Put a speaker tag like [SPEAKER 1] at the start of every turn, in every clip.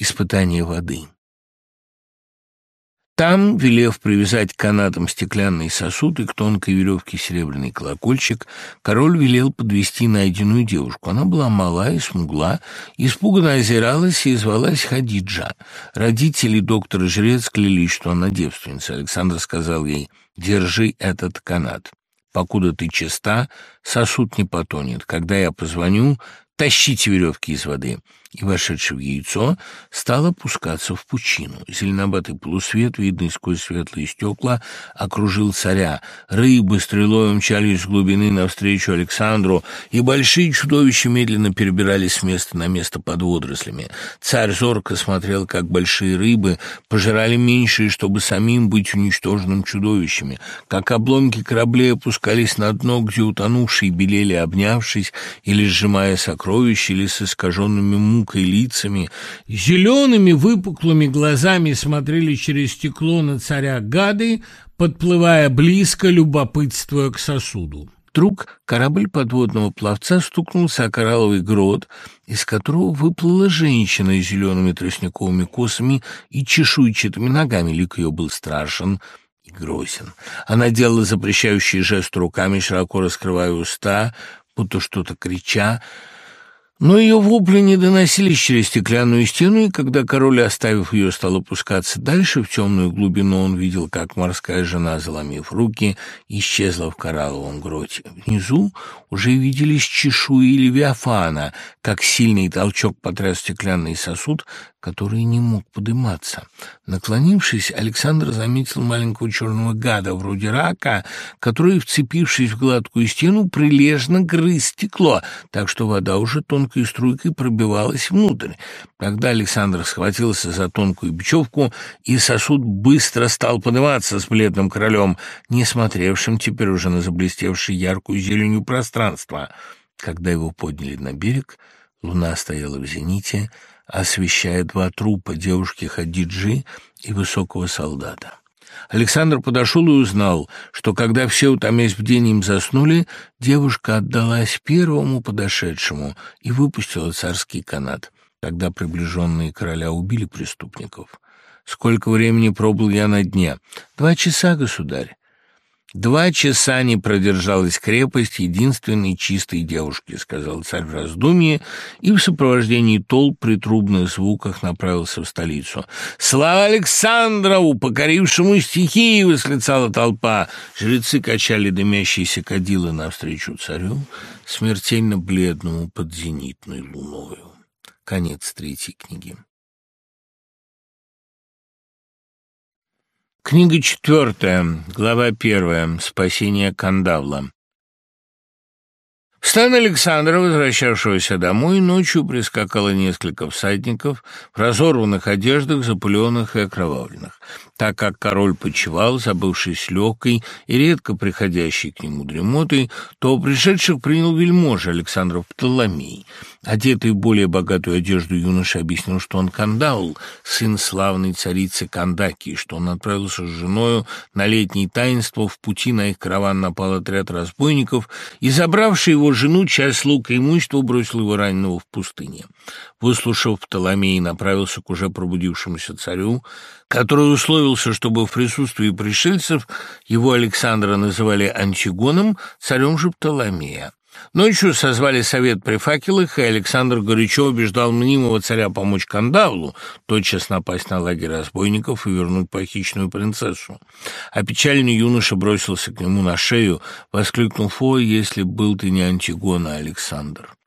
[SPEAKER 1] Испытание воды. Там, велев привязать к канатам стеклянный сосуд и к тонкой веревке серебряный колокольчик, король велел подвести найденную девушку. Она была мала и смугла, испуганно озиралась и звалась Хадиджа. Родители доктора Жрец клялись, что она девственница. Александр сказал ей, «Держи этот канат. Покуда ты чиста, сосуд не потонет. Когда я позвоню, тащите веревки из воды» и, вошедший в яйцо, стал опускаться в пучину. Зеленоватый полусвет, видный сквозь светлые стекла, окружил царя. Рыбы стрелой умчались с глубины навстречу Александру, и большие чудовища медленно перебирались с места на место под водорослями. Царь зорко смотрел, как большие рыбы пожирали меньшие, чтобы самим быть уничтоженным чудовищами, как обломки кораблей опускались на дно, где утонувшие белели, обнявшись или сжимая сокровища, или с искаженными мукой лицами, зелеными выпуклыми глазами смотрели через стекло на царя гады, подплывая близко, любопытствуя к сосуду. Вдруг корабль подводного пловца стукнулся о коралловый грот, из которого выплыла женщина с зелеными тростниковыми косами и чешуйчатыми ногами. Лик ее был страшен и грозен. Она делала запрещающий жест руками, широко раскрывая уста, будто что-то крича, но ее вопли не доносились через стеклянную стену, и когда король, оставив ее, стал опускаться дальше в темную глубину, он видел, как морская жена, заломив руки, исчезла в коралловом гроте. Внизу уже виделись чешуи Левиафана, как сильный толчок потряс стеклянный сосуд, который не мог подниматься. Наклонившись, Александр заметил маленького черного гада, вроде рака, который, вцепившись в гладкую стену, прилежно грыз стекло, так что вода уже тонкой струйкой пробивалась внутрь. Тогда Александр схватился за тонкую бечевку, и сосуд быстро стал подниматься с бледным королем, не смотревшим теперь уже на заблестевшее яркую зеленью пространство. Когда его подняли на берег, луна стояла в зените, освещая два трупа девушки Хадиджи и высокого солдата. Александр подошел и узнал, что когда все, утомясь бдением, заснули, девушка отдалась первому подошедшему и выпустила царский канат. Тогда приближенные короля убили преступников. «Сколько времени пробыл я на дне?» «Два часа, государь». «Два часа не продержалась крепость единственной чистой девушки», — сказал царь в раздумье, и в сопровождении толп при трубных звуках направился в столицу. «Слава Александрову, покорившему стихии!» — восклицала толпа. Жрецы качали дымящиеся кадилы навстречу царю, смертельно бледному под зенитной луною. Конец третьей книги. Книга четвертая, глава первая. Спасение Кандавла. Стан Александра, возвращавшегося домой, ночью прискакало несколько всадников в разорванных одеждах, запыленных и окровавленных. Так как король почевал, забывшись легкой и редко приходящей к нему дремотой, то пришедших принял вельможа Александров Птоломей. Одетый в более богатую одежду юноша объяснил, что он Кандаул, сын славной царицы Кандаки, что он отправился с женою на летнее таинство, в пути на их караван напал отряд разбойников, и, забравший его жену, часть лука и имущества, бросил его раненого в пустыне. Выслушав Птоломей, направился к уже пробудившемуся царю, который условился, чтобы в присутствии пришельцев его Александра называли Антигоном, царем же Птоломея. Ночью созвали совет при факелах, и Александр горячо убеждал мнимого царя помочь Кандавлу, тотчас напасть на лагерь разбойников и вернуть похищенную принцессу. Опечаленный юноша бросился к нему на шею, воскликнув «Ой, если был ты не Антигона, Александр!»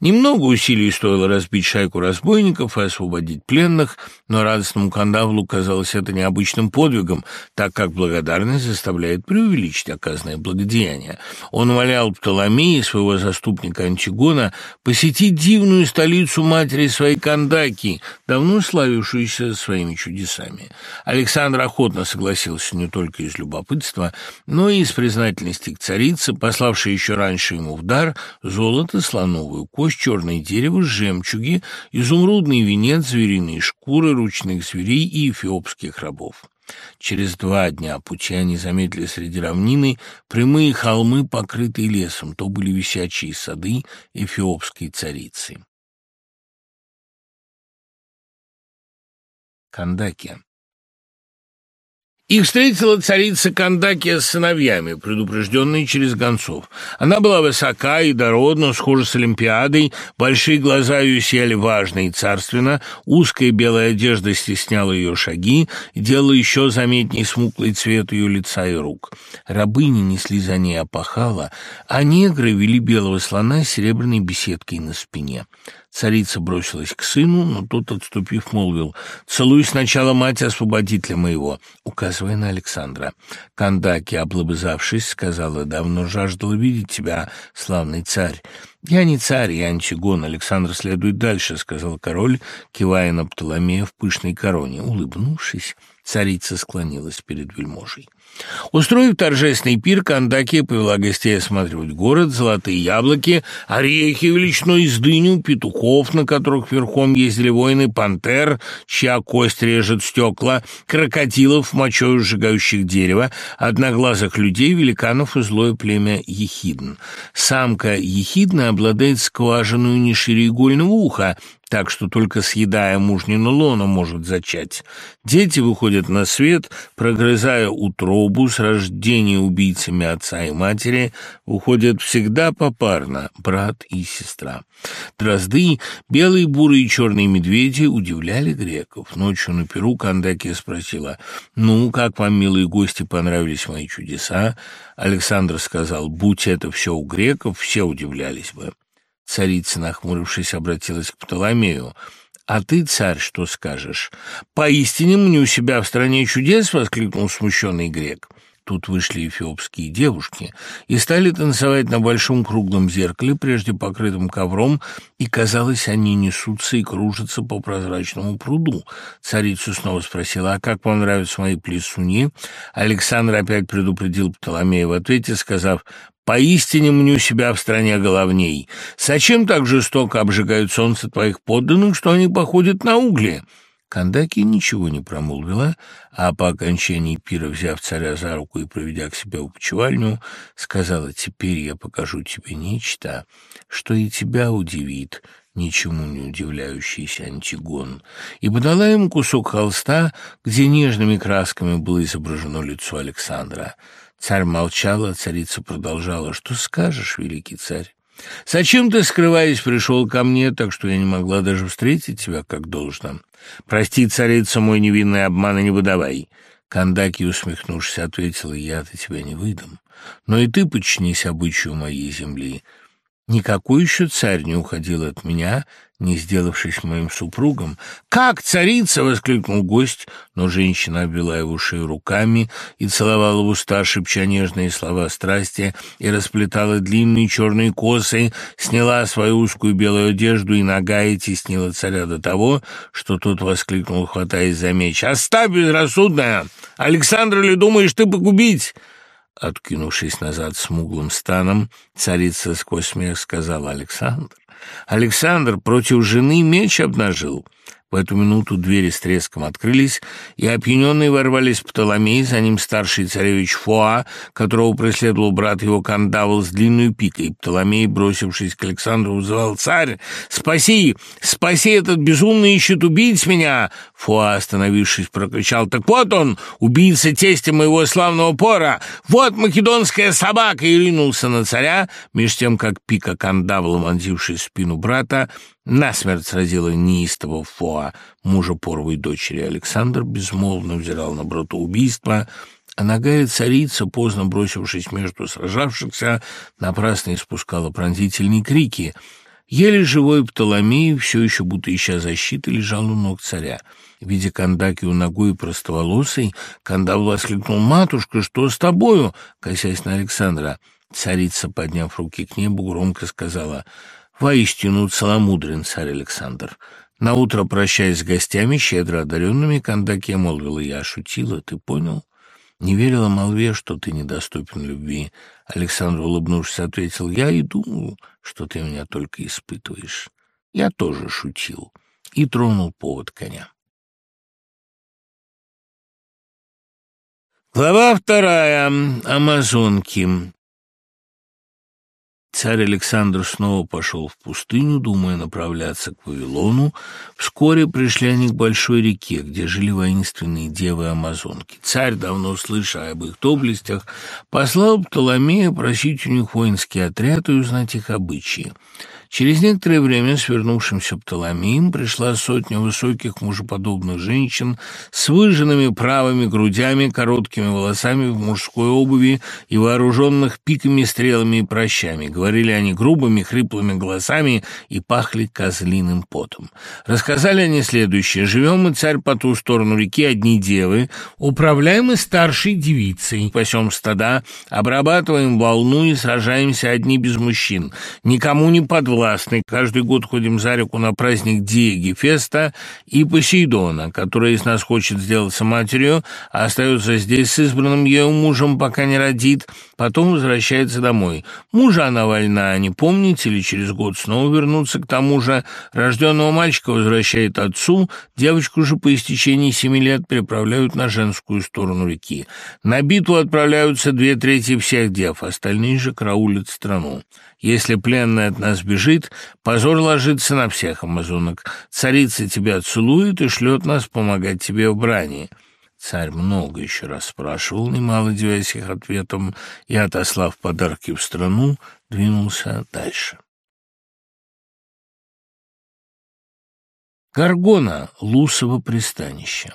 [SPEAKER 1] Немного усилий стоило разбить шайку разбойников и освободить пленных, но радостному Кандавлу казалось это необычным подвигом, так как благодарность заставляет преувеличить оказанное благодеяние. Он умолял Птоломея, своего заступника Антигона, посетить дивную столицу матери своей Кандаки, давно славившуюся своими чудесами. Александр охотно согласился не только из любопытства, но и из признательности к царице, пославшей еще раньше ему в дар золото, слоновую кость, черное дерево, жемчуги, изумрудный венец, звериные шкуры, ручных зверей и эфиопских рабов. Через два дня пути они заметили среди равнины прямые холмы, покрытые лесом, то были висячие сады эфиопской царицы. Кандакия. Их встретила царица Кандакия с сыновьями, предупрежденные через гонцов. Она была высока и дородна, схожа с Олимпиадой, большие глаза ее сияли важно и царственно, узкая белая одежда стесняла ее шаги и делала еще заметнее смуклый цвет ее лица и рук. Рабыни несли за ней опахала, а негры вели белого слона с серебряной беседкой на спине. Царица бросилась к сыну, но тот, отступив, молвил, «Целуй сначала мать освободителя моего», указывая на Александра. Кандаки, облобызавшись, сказала, «Давно жаждала видеть тебя, славный царь». «Я не царь, я Антигон, Александр следует дальше», — сказал король, кивая на Птоломея в пышной короне. Улыбнувшись, царица склонилась перед вельможей. Устроив торжественный пир, Кандакия повела гостей осматривать город, золотые яблоки, орехи величиной из дыню, петухов, на которых верхом ездили воины, пантер, чья кость режет стекла, крокодилов, мочою сжигающих дерево, одноглазых людей, великанов и злое племя ехидн. Самка ехидна обладает скважиной не шире игольного уха, так что только съедая мужнину лоно может зачать. Дети выходят на свет, прогрызая утробу с рождения убийцами отца и матери, уходят всегда попарно, брат и сестра. Дрозды, белые, бурые и черные медведи удивляли греков. Ночью на Перу Кандакия спросила, «Ну, как вам, милые гости, понравились мои чудеса?» Александр сказал, «Будь это все у греков, все удивлялись бы». Царица, нахмурившись, обратилась к Птоломею. «А ты, царь, что скажешь?» «Поистине мне у себя в стране чудес!» — воскликнул смущенный грек. Тут вышли эфиопские девушки и стали танцевать на большом круглом зеркале, прежде покрытым ковром, и, казалось, они несутся и кружатся по прозрачному пруду. Царицу снова спросила, а как вам нравятся мои плесуни? Александр опять предупредил Птоломея в ответе, сказав, Поистине мню себя в стране головней. Зачем так жестоко обжигают солнце твоих подданных, что они походят на угли?» Кандаки ничего не промолвила, а по окончании пира, взяв царя за руку и проведя к себе в почевальню, сказала, «Теперь я покажу тебе нечто, что и тебя удивит, ничему не удивляющийся Антигон, и подала ему кусок холста, где нежными красками было изображено лицо Александра. Царь молчал, а царица продолжала. «Что скажешь, великий царь? Зачем ты, скрываясь, пришел ко мне, так что я не могла даже встретить тебя как должно? Прости, царица, мой невинный обман, и не выдавай». Кандаки, усмехнувшись, ответила, «Я-то тебя не выдам, но и ты подчинись обычаю моей земли». Никакой еще царь не уходил от меня, не сделавшись моим супругом. «Как царица!» — воскликнул гость, но женщина обвела его шею руками и целовала в уста, шепча нежные слова страсти, и расплетала длинные черные косы, сняла свою узкую белую одежду и ногая теснила царя до того, что тот воскликнул, хватаясь за меч. «Оставь, безрассудная! Александра ли думаешь ты погубить?» Откинувшись назад смуглым станом, царица сквозь смех сказала «Александр, Александр против жены меч обнажил. В эту минуту двери с треском открылись, и опьяненные ворвались Птоломей, за ним старший царевич Фоа, которого преследовал брат его Кандавл с длинной пикой. Птоломей, бросившись к Александру, вызывал «Царь, спаси! Спаси! Этот безумный ищет убить меня!» Фоа, остановившись, прокричал «Так вот он, убийца тестя моего славного пора! Вот македонская собака!» и ринулся на царя, меж тем, как пика Кандавла, вонзившись в спину брата, Насмерть сразила неистого Фоа, мужа поровой дочери. Александр безмолвно взирал на братоубийство, а ногая царица, поздно бросившись между сражавшихся, напрасно испускала пронзительные крики. Еле живой Птоломей, все еще будто ища защиты, лежал у ног царя. Видя Кандакию ногой простоволосой, Кандав воскликнул «Матушка, что с тобою?» косясь на Александра. Царица, подняв руки к небу, громко сказала Воистину целомудрен царь Александр. Наутро, прощаясь с гостями, щедро одаренными, Кандакия молвила, я шутила, ты понял? Не верила молве, что ты недоступен любви. Александр, улыбнувшись, ответил, я и думаю, что ты меня только испытываешь. Я тоже шутил и тронул повод коня. Глава вторая. Амазонки. Царь Александр снова пошел в пустыню, думая направляться к Вавилону. Вскоре пришли они к большой реке, где жили воинственные девы-амазонки. Царь, давно слыша об их доблестях, послал Птоломея просить у них воинский отряд и узнать их обычаи. Через некоторое время свернувшимся Птоломеем пришла сотня высоких мужеподобных женщин с выжженными правыми грудями, короткими волосами в мужской обуви и вооруженных пиками, стрелами и прощами. Говорили они грубыми, хриплыми голосами и пахли козлиным потом. Рассказали они следующее. «Живем мы, царь, по ту сторону реки, одни девы, управляем мы старшей девицей, пасем стада, обрабатываем волну и сражаемся одни без мужчин. Никому не подвластны властный. Каждый год ходим за реку на праздник Диеги Феста и Посейдона, который из нас хочет сделаться матерью, а остается здесь с избранным ею мужем, пока не родит, потом возвращается домой. Мужа она вольна не помнить или через год снова вернуться к тому же. Рожденного мальчика возвращает отцу, девочку же по истечении семи лет переправляют на женскую сторону реки. На битву отправляются две трети всех дев, остальные же караулят страну. Если пленный от нас бежит, позор ложится на всех амазонок. Царица тебя целует и шлет нас помогать тебе в брани». Царь много еще раз спрашивал, немало девясь их ответом, и, отослав подарки в страну, двинулся дальше. Гаргона, Лусово пристанище.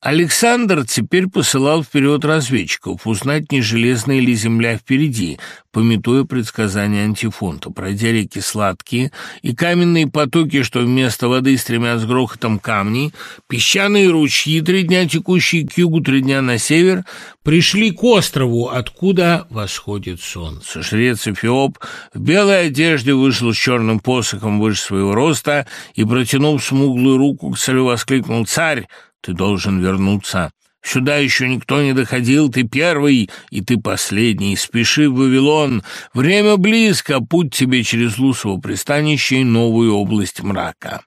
[SPEAKER 1] Александр теперь посылал вперед разведчиков, узнать, не железная ли земля впереди, пометуя предсказания антифонта. Пройдя реки сладкие и каменные потоки, что вместо воды стремят с грохотом камни, песчаные ручьи, три дня текущие к югу, три дня на север, пришли к острову, откуда восходит солнце. Шрец Эфиоп в белой одежде вышел с черным посохом выше своего роста и, протянув смуглую руку к царю, воскликнул «Царь!» Ты должен вернуться. Сюда еще никто не доходил, ты первый, и ты последний. Спеши в Вавилон. Время близко, путь тебе через Лусово пристанище и новую область мрака».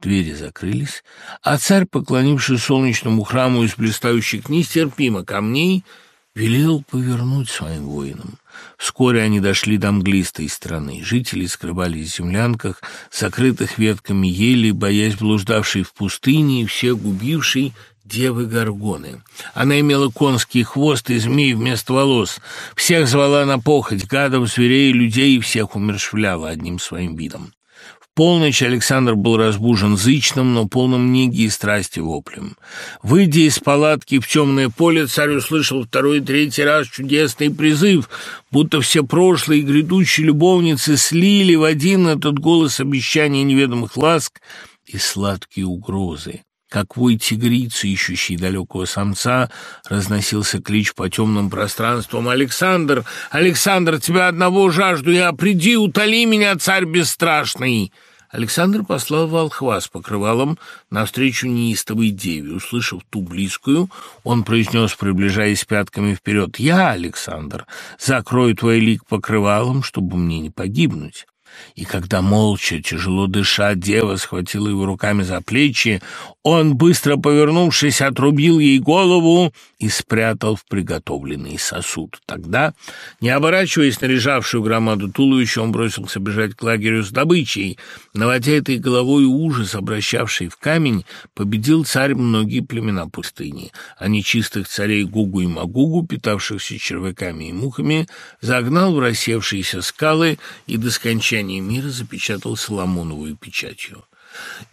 [SPEAKER 1] Двери закрылись, а царь, поклонившись солнечному храму из блистающих нестерпимо камней, велел повернуть своим воинам. Вскоре они дошли до мглистой страны. Жители скрывались в землянках, закрытых ветками ели, боясь блуждавшей в пустыне и все губившей девы Горгоны. Она имела конский хвост и змей вместо волос. Всех звала на похоть, гадов, зверей, людей, и всех умершвляла одним своим видом полночь Александр был разбужен зычным, но полным неги и страсти воплем. Выйдя из палатки в темное поле, царь услышал второй и третий раз чудесный призыв, будто все прошлые и грядущие любовницы слили в один этот голос обещания неведомых ласк и сладкие угрозы. Как вой тигрицы, ищущей далекого самца, разносился клич по темным пространствам. «Александр! Александр, тебя одного жажду я! Приди, утоли меня, царь бесстрашный!» Александр послал волхва с покрывалом навстречу неистовой деве. Услышав ту близкую, он произнес, приближаясь пятками вперед, «Я, Александр, закрою твой лик покрывалом, чтобы мне не погибнуть». И когда молча, тяжело дыша, дева схватила его руками за плечи, он, быстро повернувшись, отрубил ей голову и спрятал в приготовленный сосуд. Тогда, не оборачиваясь на лежавшую громаду туловища, он бросился бежать к лагерю с добычей. Наводя этой головой ужас, обращавший в камень, победил царь многие племена пустыни. А нечистых царей Гугу и Магугу, питавшихся червяками и мухами, загнал в рассевшиеся скалы и до скончания мира запечатал Соломоновую печатью.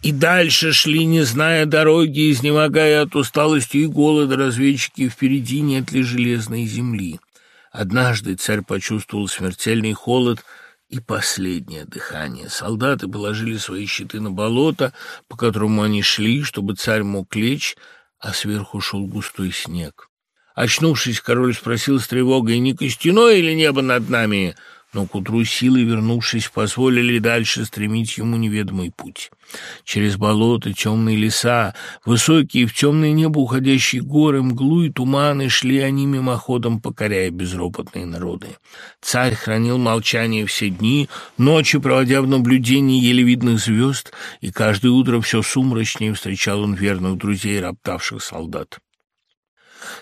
[SPEAKER 1] И дальше шли, не зная дороги, изнемогая от усталости и голода, разведчики впереди нет ли железной земли. Однажды царь почувствовал смертельный холод и последнее дыхание. Солдаты положили свои щиты на болото, по которому они шли, чтобы царь мог лечь, а сверху шел густой снег. Очнувшись, король спросил с тревогой, не костяное или небо над нами?» Но к утру силы, вернувшись, позволили дальше стремить ему неведомый путь. Через болота, темные леса, высокие в темное небо уходящие горы, мглу и туманы шли они мимоходом, покоряя безропотные народы. Царь хранил молчание все дни, ночи проводя в наблюдении еле видных звезд, и каждое утро все сумрачнее встречал он верных друзей, роптавших солдат.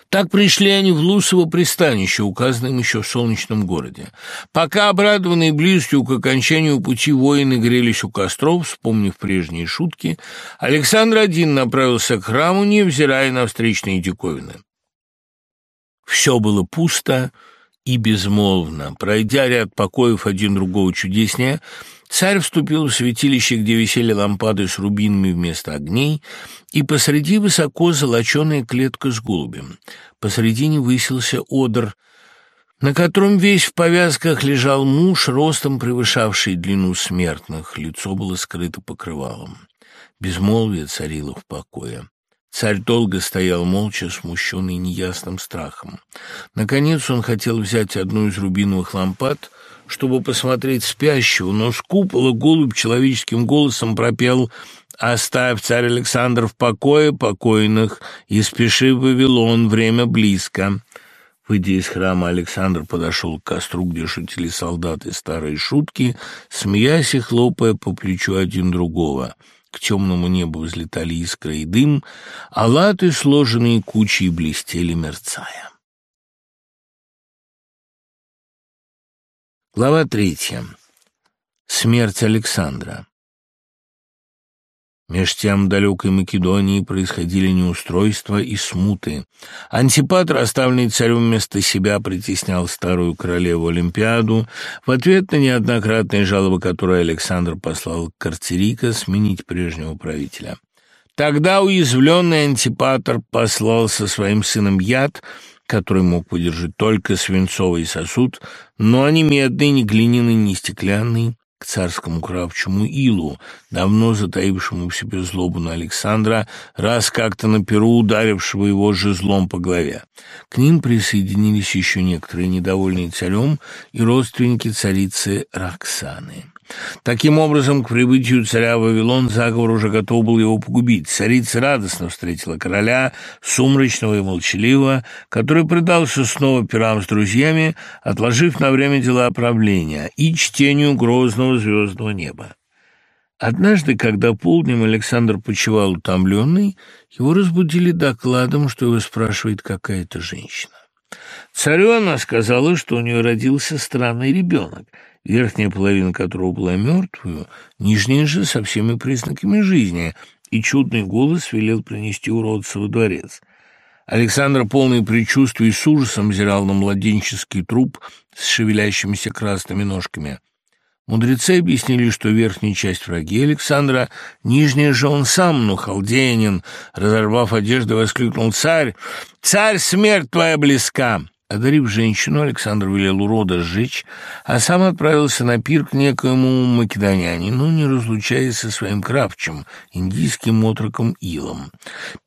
[SPEAKER 1] Так пришли они в Лусово пристанище, указанное им еще в солнечном городе. Пока обрадованные близостью к окончанию пути воины грелись у костров, вспомнив прежние шутки, Александр один направился к храму, невзирая на встречные диковины. Все было пусто и безмолвно. Пройдя ряд покоев один другого чудеснее, Царь вступил в святилище, где висели лампады с рубинами вместо огней, и посреди высоко золоченая клетка с голубем. Посредине высился одр, на котором весь в повязках лежал муж, ростом превышавший длину смертных. Лицо было скрыто покрывалом. Безмолвие царило в покое. Царь долго стоял молча, смущенный неясным страхом. Наконец он хотел взять одну из рубиновых лампад — чтобы посмотреть спящего, но с купола голубь человеческим голосом пропел «Оставь, царь Александр, в покое покойных, и спеши в Вавилон, время близко». Выйдя из храма, Александр подошел к костру, где шутили солдаты старые шутки, смеясь и хлопая по плечу один другого. К темному небу взлетали искры и дым, а латы, сложенные кучей, блестели, мерцая. Глава третья. Смерть Александра. Меж тем в далекой Македонии происходили неустройства и смуты. Антипатр, оставленный царем вместо себя, притеснял старую королеву Олимпиаду в ответ на неоднократные жалобы, которые Александр послал к Карцерика сменить прежнего правителя. Тогда уязвленный Антипатр послал со своим сыном Яд – который мог выдержать только свинцовый сосуд, но не медный, не глиняный, не стеклянный, к царскому кравчему Илу, давно затаившему в себе злобу на Александра, раз как-то на перу ударившего его жезлом по голове. К ним присоединились еще некоторые недовольные царем и родственники царицы Роксаны. Таким образом, к прибытию царя Вавилон заговор уже готов был его погубить. Царица радостно встретила короля, сумрачного и молчаливого, который предался снова пирам с друзьями, отложив на время дела правления и чтению грозного звездного неба. Однажды, когда полднем Александр почевал утомленный, его разбудили докладом, что его спрашивает какая-то женщина. Царю она сказала, что у нее родился странный ребенок — верхняя половина которого была мертвую, нижняя же со всеми признаками жизни, и чудный голос велел принести уродца во дворец. Александр, полный предчувствий, с ужасом взирал на младенческий труп с шевелящимися красными ножками. Мудрецы объяснили, что верхняя часть враги Александра, нижняя же он сам, но халдеянин, разорвав одежду, воскликнул «Царь! Царь, смерть твоя близка!» Одарив женщину, Александр велел урода сжечь, а сам отправился на пир к некоему македонянину, не разлучаясь со своим кравчем, индийским отроком Илом.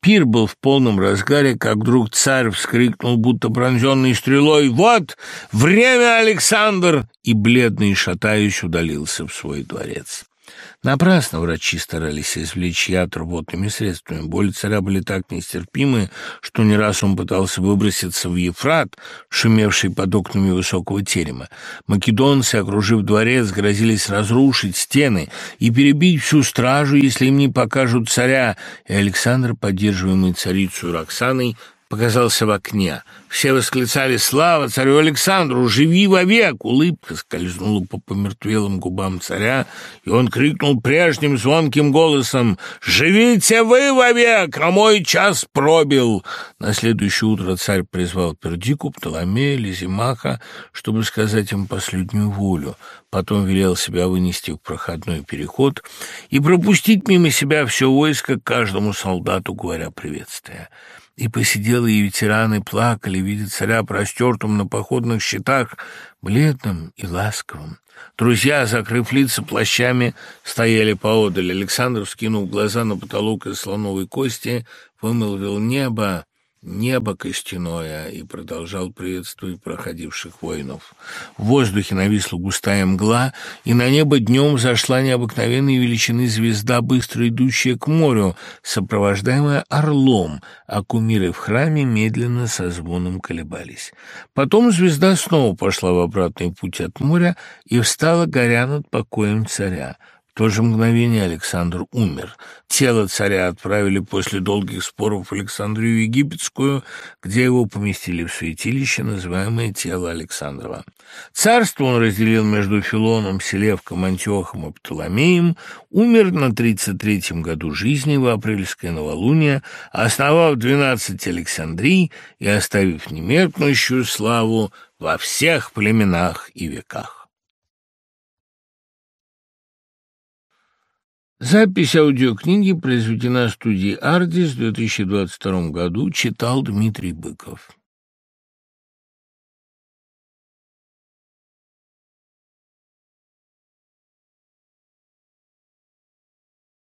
[SPEAKER 1] Пир был в полном разгаре, как вдруг царь вскрикнул, будто пронзенный стрелой «Вот! Время, Александр!» и бледный, шатаясь, удалился в свой дворец. Напрасно врачи старались извлечь яд рвотными средствами. Боли царя были так нестерпимы, что не раз он пытался выброситься в Ефрат, шумевший под окнами высокого терема. Македонцы, окружив дворец, грозились разрушить стены и перебить всю стражу, если им не покажут царя, и Александр, поддерживаемый царицей Роксаной, показался в окне. Все восклицали «Слава царю Александру! Живи вовек!» Улыбка скользнула по помертвелым губам царя, и он крикнул прежним звонким голосом «Живите вы вовек, а мой час пробил!» На следующее утро царь призвал Пердику, Птоломея, Лизимаха, чтобы сказать им последнюю волю. Потом велел себя вынести в проходной переход и пропустить мимо себя все войско, каждому солдату говоря приветствие. И посиделые ветераны плакали, видя царя простертым на походных щитах, бледным и ласковым. Друзья, закрыв лица плащами, стояли поодаль. Александр, скинув глаза на потолок из слоновой кости, вымолвил небо, небо костяное и продолжал приветствовать проходивших воинов. В воздухе нависла густая мгла, и на небо днем зашла необыкновенной величины звезда, быстро идущая к морю, сопровождаемая орлом, а кумиры в храме медленно со звоном колебались. Потом звезда снова пошла в обратный путь от моря и встала, горя над покоем царя. В то же мгновение Александр умер. Тело царя отправили после долгих споров в Александрию Египетскую, где его поместили в святилище, называемое тело Александрова. Царство он разделил между Филоном, Селевком, Антиохом и Птоломеем, умер на 33-м году жизни в апрельское новолуние, основав 12 Александрий и оставив немеркнущую славу во всех племенах и веках. Запись аудиокниги произведена студией «Ардис» в 2022 году, читал Дмитрий Быков.